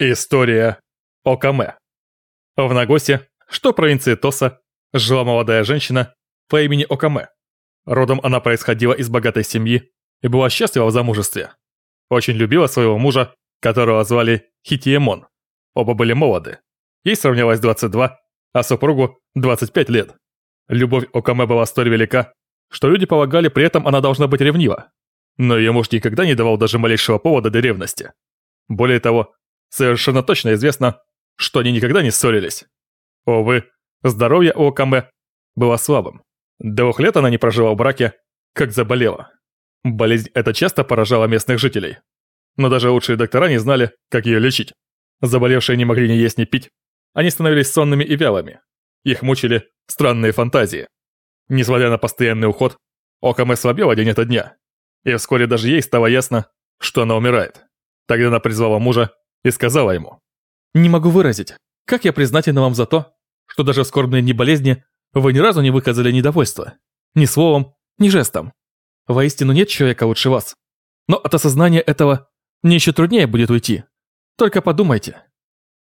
История Окаме. В Нагосе, что провинции Тоса, жила молодая женщина по имени Окаме. Родом она происходила из богатой семьи и была счастлива в замужестве. Очень любила своего мужа, которого звали Хитиемон. Оба были молоды. Ей сравнялось 22, а супругу 25 лет. Любовь Окаме была столь велика, что люди полагали, при этом она должна быть ревнива. Но ее муж никогда не давал даже малейшего повода для ревности. Более того, совершенно точно известно, что они никогда не ссорились. Увы, здоровье Окаме было слабым. Двух лет она не прожила в браке, как заболела. Болезнь эта часто поражала местных жителей. Но даже лучшие доктора не знали, как ее лечить. Заболевшие не могли ни есть, ни пить. Они становились сонными и вялыми. Их мучили странные фантазии. Несмотря на постоянный уход, Окаме слабела день ото дня. И вскоре даже ей стало ясно, что она умирает. Тогда она призвала мужа и сказала ему. «Не могу выразить, как я признательна вам за то, что даже в скорбные дни болезни вы ни разу не выказали недовольства. Ни словом, ни жестом. Воистину нет человека лучше вас. Но от осознания этого мне еще труднее будет уйти. Только подумайте.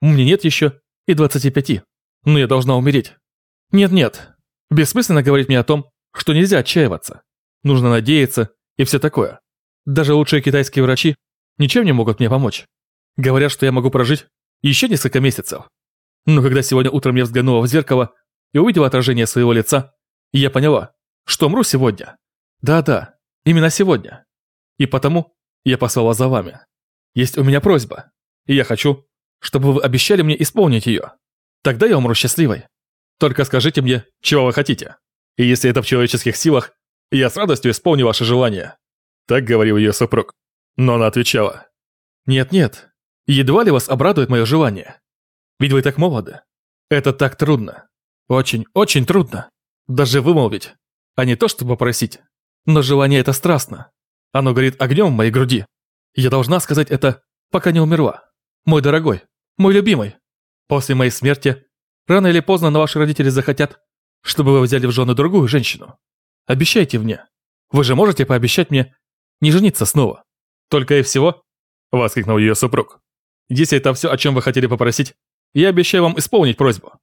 Мне нет еще и 25, но я должна умереть. Нет-нет, бессмысленно говорить мне о том, что нельзя отчаиваться. Нужно надеяться и все такое. Даже лучшие китайские врачи ничем не могут мне помочь. Говорят, что я могу прожить еще несколько месяцев. Но когда сегодня утром я взглянула в зеркало и увидела отражение своего лица, я поняла, что умру сегодня. Да-да, именно сегодня. И потому я послала за вами. Есть у меня просьба, и я хочу, чтобы вы обещали мне исполнить ее. Тогда я умру счастливой. Только скажите мне, чего вы хотите. И если это в человеческих силах, я с радостью исполню ваше желание. Так говорил ее супруг. Но она отвечала. Нет-нет, Едва ли вас обрадует мое желание. Ведь вы так молоды. Это так трудно. Очень, очень трудно. Даже вымолвить, а не то, чтобы попросить. Но желание это страстно. Оно горит огнем в моей груди. Я должна сказать это, пока не умерла. Мой дорогой, мой любимый. После моей смерти, рано или поздно на ваши родители захотят, чтобы вы взяли в жены другую женщину. Обещайте мне. Вы же можете пообещать мне не жениться снова. Только и всего, воскликнул ее супруг. Если это все, о чем вы хотели попросить, я обещаю вам исполнить просьбу.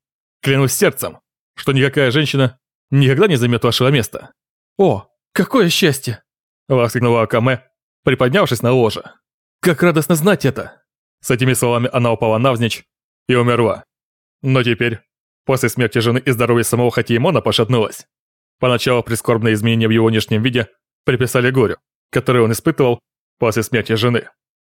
Клянусь сердцем, что никакая женщина никогда не займет вашего места. О, какое счастье! Воскликнула Акаме, приподнявшись на ложе. Как радостно знать это! С этими словами она упала навзничь и умерла. Но теперь, после смерти жены и здоровья самого Хатиемона пошатнулась. Поначалу прискорбные изменения в его внешнем виде приписали горю, которое он испытывал после смерти жены.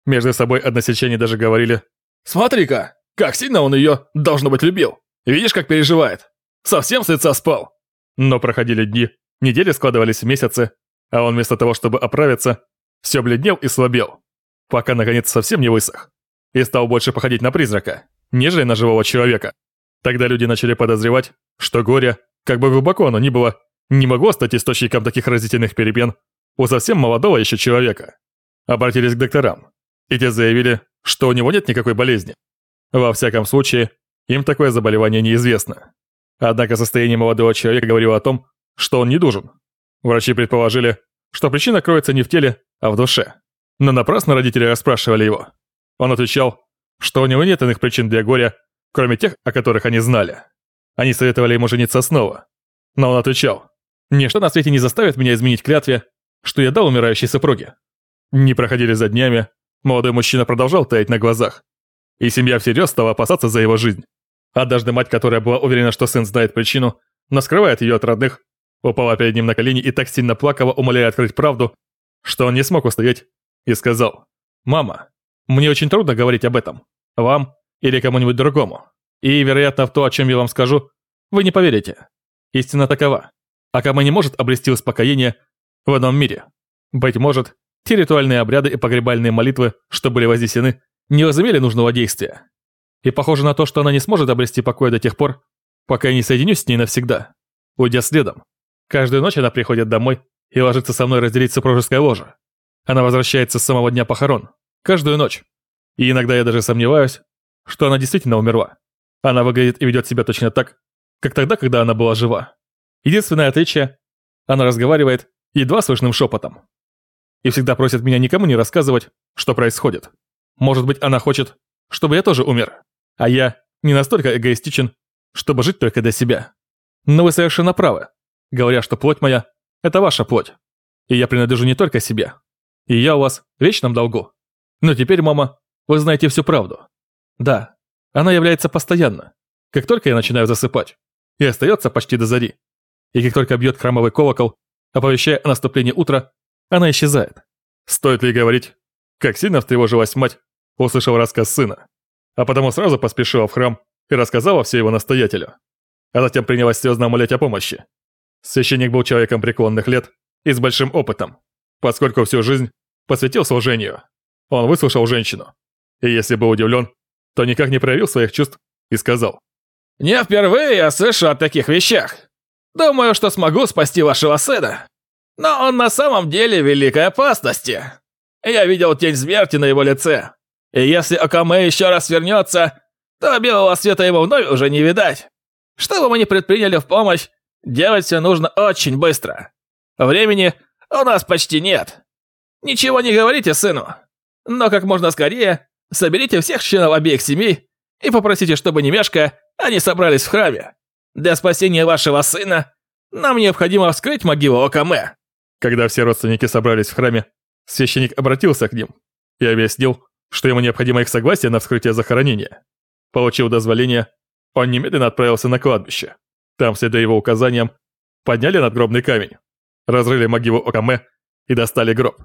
Между собой односельчане даже говорили «Смотри-ка, как сильно он ее, должно быть, любил. Видишь, как переживает. Совсем с лица спал». Но проходили дни, недели складывались в месяцы, а он вместо того, чтобы оправиться, все бледнел и слабел, пока наконец совсем не высох и стал больше походить на призрака, нежели на живого человека. Тогда люди начали подозревать, что горе, как бы глубоко оно ни было, не могло стать источником таких разительных перемен у совсем молодого еще человека. Обратились к докторам, и те заявили, что у него нет никакой болезни. Во всяком случае, им такое заболевание неизвестно. Однако состояние молодого человека говорило о том, что он не дужен. Врачи предположили, что причина кроется не в теле, а в душе. Но напрасно родители расспрашивали его. Он отвечал, что у него нет иных причин для горя, кроме тех, о которых они знали. Они советовали ему жениться снова. Но он отвечал, «Ничто на свете не заставит меня изменить клятве, что я дал умирающей супруге». Не проходили за днями, Молодой мужчина продолжал таять на глазах, и семья всерьез стала опасаться за его жизнь. Однажды мать, которая была уверена, что сын знает причину, но скрывает ее от родных, упала перед ним на колени и так сильно плакала, умоляя открыть правду, что он не смог устоять, и сказал, «Мама, мне очень трудно говорить об этом, вам или кому-нибудь другому, и, вероятно, в то, о чем я вам скажу, вы не поверите. Истина такова. Акама не может обрести успокоение в одном мире. Быть может, те ритуальные обряды и погребальные молитвы, что были вознесены, не возымели нужного действия. И похоже на то, что она не сможет обрести покой до тех пор, пока я не соединюсь с ней навсегда, уйдя следом. Каждую ночь она приходит домой и ложится со мной разделить супружеское ложе. Она возвращается с самого дня похорон, каждую ночь. И иногда я даже сомневаюсь, что она действительно умерла. Она выглядит и ведет себя точно так, как тогда, когда она была жива. Единственное отличие – она разговаривает едва слышным шепотом и всегда просит меня никому не рассказывать, что происходит. Может быть, она хочет, чтобы я тоже умер. А я не настолько эгоистичен, чтобы жить только для себя. Но вы совершенно правы, говоря, что плоть моя – это ваша плоть. И я принадлежу не только себе. И я у вас в вечном долгу. Но теперь, мама, вы знаете всю правду. Да, она является постоянно, как только я начинаю засыпать, и остается почти до зари. И как только бьет храмовый колокол, оповещая о наступлении утра, она исчезает. Стоит ли говорить, как сильно встревожилась мать, услышав рассказ сына, а потому сразу поспешила в храм и рассказала все его настоятелю. А затем принялась слезно молить о помощи. Священник был человеком преклонных лет и с большим опытом, поскольку всю жизнь посвятил служению. Он выслушал женщину, и если был удивлен, то никак не проявил своих чувств и сказал. «Не впервые я слышу о таких вещах. Думаю, что смогу спасти вашего сына. Но он на самом деле в великой опасности. Я видел тень смерти на его лице. И если Акаме еще раз вернется, то белого света ему вновь уже не видать. Что бы мы ни предприняли в помощь, делать все нужно очень быстро. Времени у нас почти нет. Ничего не говорите сыну. Но как можно скорее соберите всех членов обеих семей и попросите, чтобы не мешкая, они собрались в храме. Для спасения вашего сына нам необходимо вскрыть могилу Окаме». Когда все родственники собрались в храме, священник обратился к ним и объяснил, что ему необходимо их согласие на вскрытие захоронения. Получив дозволение, он немедленно отправился на кладбище. Там, следуя его указаниям, подняли надгробный камень, разрыли могилу Окаме и достали гроб.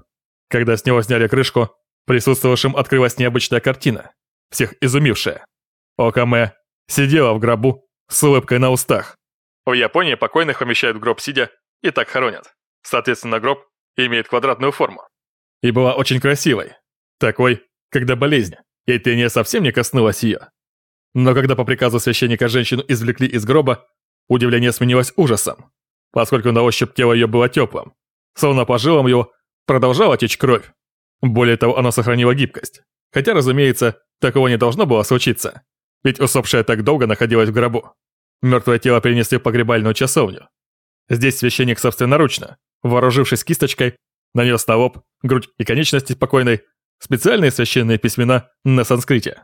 Когда с него сняли крышку, присутствовавшим открылась необычная картина, всех изумившая. Окаме сидела в гробу с улыбкой на устах. В Японии покойных помещают в гроб сидя и так хоронят. Соответственно, гроб имеет квадратную форму. И была очень красивой. Такой, когда болезнь, и тение совсем не коснулась ее. Но когда по приказу священника женщину извлекли из гроба, удивление сменилось ужасом, поскольку на ощупь тело ее было теплым. Словно по жилам его продолжала течь кровь. Более того, она сохранила гибкость. Хотя, разумеется, такого не должно было случиться. Ведь усопшая так долго находилась в гробу. Мертвое тело перенесли в погребальную часовню. Здесь священник собственноручно, вооружившись кисточкой, нанес на лоб, грудь и конечности покойной специальные священные письмена на санскрите.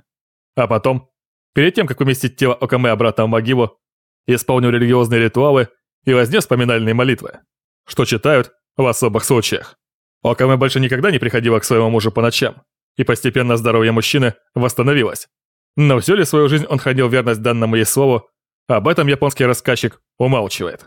А потом, перед тем, как уместить тело Окаме обратно в могилу, исполнил религиозные ритуалы и вознес поминальные молитвы, что читают в особых случаях. Окаме больше никогда не приходила к своему мужу по ночам, и постепенно здоровье мужчины восстановилось. Но всю ли свою жизнь он хранил верность данному ей слову, об этом японский рассказчик умалчивает.